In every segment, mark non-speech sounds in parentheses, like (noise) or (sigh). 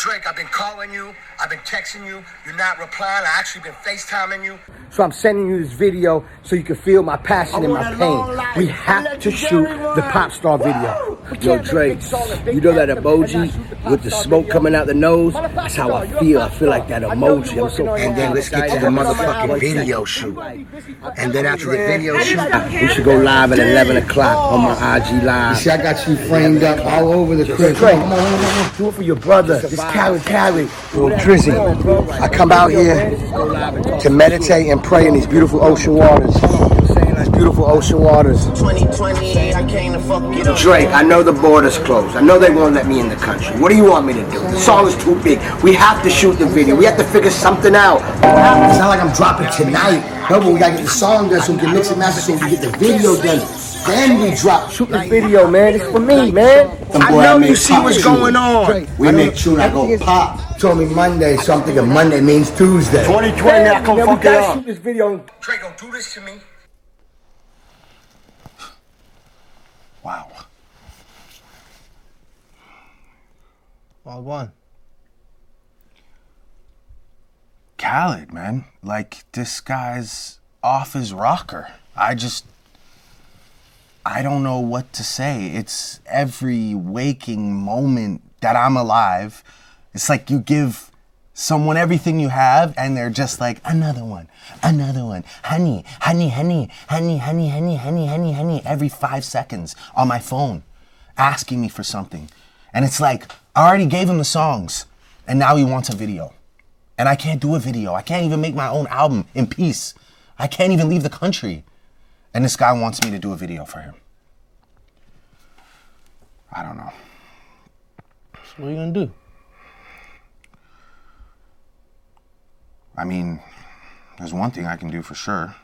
Drake, I've been calling you, I've been texting you, you're not replying. I actually been FaceTiming you. So I'm sending you this video so you can feel my passion and my pain. We have to shoot the pop star video. Yo, Drake, you know that emoji with the smoke coming out the nose? That's how I feel. I feel like that emoji. I'm so And then let's get to the motherfucking video shoot. And then after the video shoot, We should go live at 11 o'clock oh. on my IG You live. see, I got you framed up all over the crib. Come on, come on, come on. Do it for your brother. Just carry, carry. Yo, Drizzy, I come out here to meditate and pray in these beautiful ocean waters. These beautiful ocean waters. 2020, I came to fuck it up. Drake, I know the border's closed. I know they won't let me in the country. What do you want me to do? The song is too big. We have to shoot the video. We have to figure something out. It's not like I'm dropping tonight. No, but we gotta get the song done so we can mix and master so we can get the video done. Then we drop. Shoot this video, man. It's for me, man. I know you see what's going on. We make tune, I go pop. Told me Monday, so I'm thinking Monday means Tuesday. 2020, now come fuck we it gotta up. shoot this video. Draco, do this to me. Wow. All one. Khaled, man. Like, this guy's off his rocker. I just. I don't know what to say. It's every waking moment that I'm alive. It's like you give someone everything you have, and they're just like, another one, another one. Honey, honey, honey, honey, honey, honey, honey, honey, honey, every five seconds on my phone, asking me for something. And it's like, I already gave him the songs, and now he wants a video and I can't do a video. I can't even make my own album in peace. I can't even leave the country. And this guy wants me to do a video for him. I don't know. So what are you gonna do? I mean, there's one thing I can do for sure.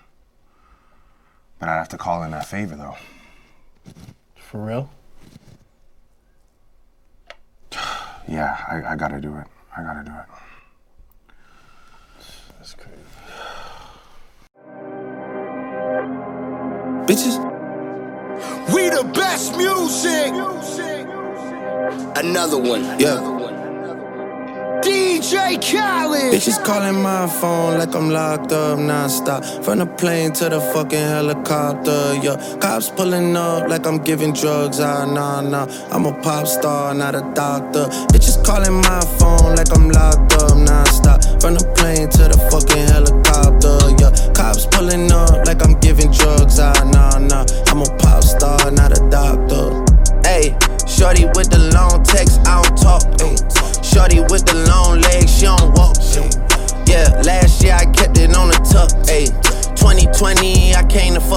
But I'd have to call in that favor though. For real? (sighs) Yeah, I, I gotta do it. I gotta do it. That's crazy. Bitches, We the best music. another one. Yeah. DJ Khaled. Bitches calling my phone like I'm locked up nonstop. From the plane to the fucking helicopter, yeah. Cops pulling up like I'm giving drugs, ah, nah, nah. I'm a pop star, not a doctor. Bitches calling my phone like I'm locked up nonstop. From the plane to the fucking helicopter, yeah. Cops pulling up like I'm giving drugs,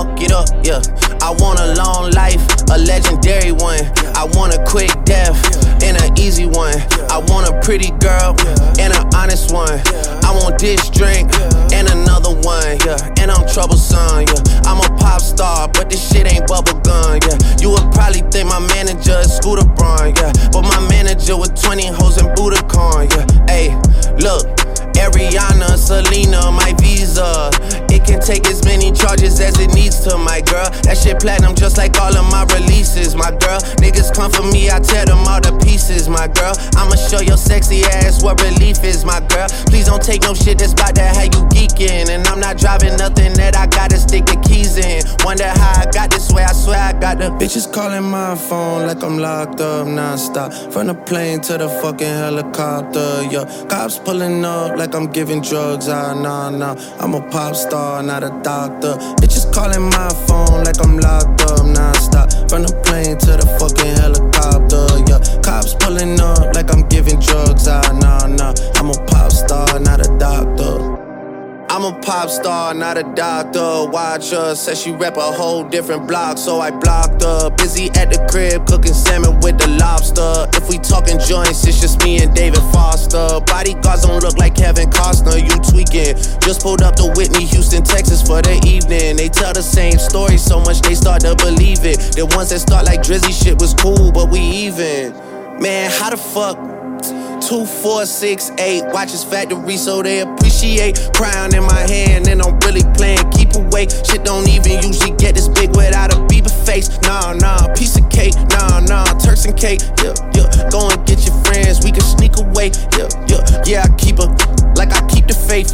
fuck it up. Yeah, I want a long life, a legendary one. I want a quick death and an easy one. I want a pretty girl and an honest one. I want this drink and another one. Yeah, and I'm troublesome. Yeah, I'm a pop star, but this shit ain't bubblegum. Yeah, you would probably think my manager is Scooter Braun. Yeah, but my manager with 20 hoes in Budokan. Yeah, hey, look. Ariana, Selena, my visa. Take as many charges as it needs to, my girl. That shit platinum just like all of my releases, my girl. Niggas come for me, I tear them all to pieces, my girl. I'ma show your sexy ass what relief is, my girl. Please don't take no shit that's about to have you geeking. And I'm not driving nothing that I gotta stick the keys in. Wonder how I got this way, I swear I got the bitches calling my phone like I'm locked up nonstop. From the plane to the fucking helicopter, yeah. Cops pulling up like I'm giving drugs, ah, nah, nah. I'm a pop star, not a doctor. Bitches calling my phone like I'm locked not a doctor. Watch her, said she rep a whole different block, so I blocked her. Busy at the crib, cooking salmon with the lobster. If we talking joints, it's just me and David Foster. Bodyguards don't look like Kevin Costner, you tweaking. Just pulled up to Whitney, Houston, Texas for the evening. They tell the same story so much they start to believe it. The ones that start like Drizzy shit was cool, but we even. Man, how the fuck? 2468. Watches factory so they appreciate. Crown in my hand and I'm really playing keep away. Shit don't even usually get this big without a Bieber face. Nah, nah, piece of cake. Nah, nah, Turks and cake. Yeah, yeah. Go and get your friends. We can sneak away. Yeah, yeah. Yeah, I keep a, like I keep the faith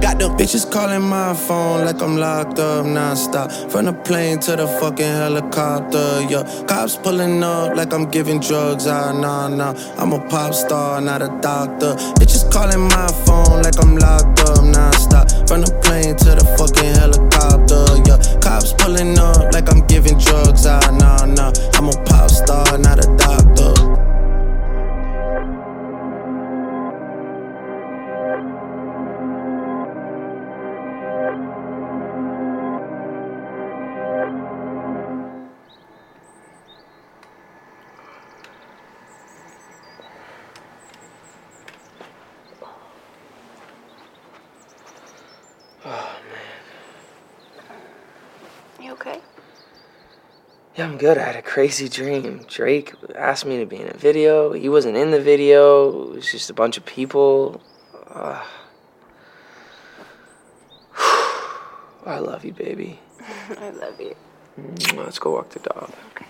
got the bitches calling my phone like I'm locked up non-stop. From the plane to the fucking helicopter, yeah. Cops pulling up like I'm giving drugs, ah, nah, nah. I'm a pop star, not a doctor. Bitches calling my phone like I'm locked up non-stop. From the plane to the fucking helicopter, yeah. Cops pulling up like I'm giving drugs, ah, nah, nah. I'm a pop star, not a doctor. I'm good. I had a crazy dream. Drake asked me to be in a video. He wasn't in the video. It was just a bunch of people. Uh, (sighs) I love you, baby. (laughs) I love you. Let's go walk the dog. Okay.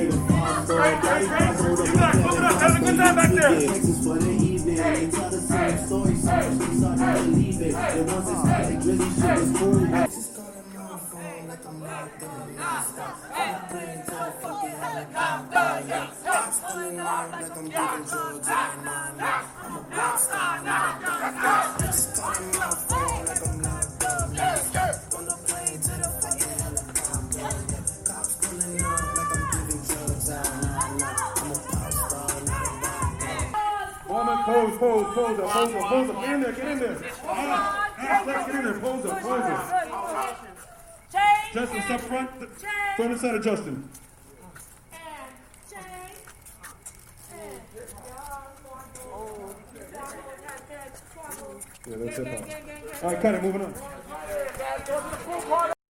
Woman, pose, pose, pose up, pose up, pose up. Get in there, get in there. Ah, ah, get in there, pose up, pose up. Justin, step front, front and side of Justin. Yeah, that's it. All right, cut it, moving on.